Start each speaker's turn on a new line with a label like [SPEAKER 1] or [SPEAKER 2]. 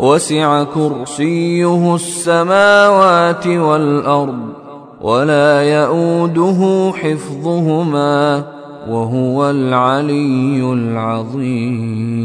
[SPEAKER 1] وسع كرسيه السماوات والأرض ولا يئوده حفظهما وهو العلي العظيم.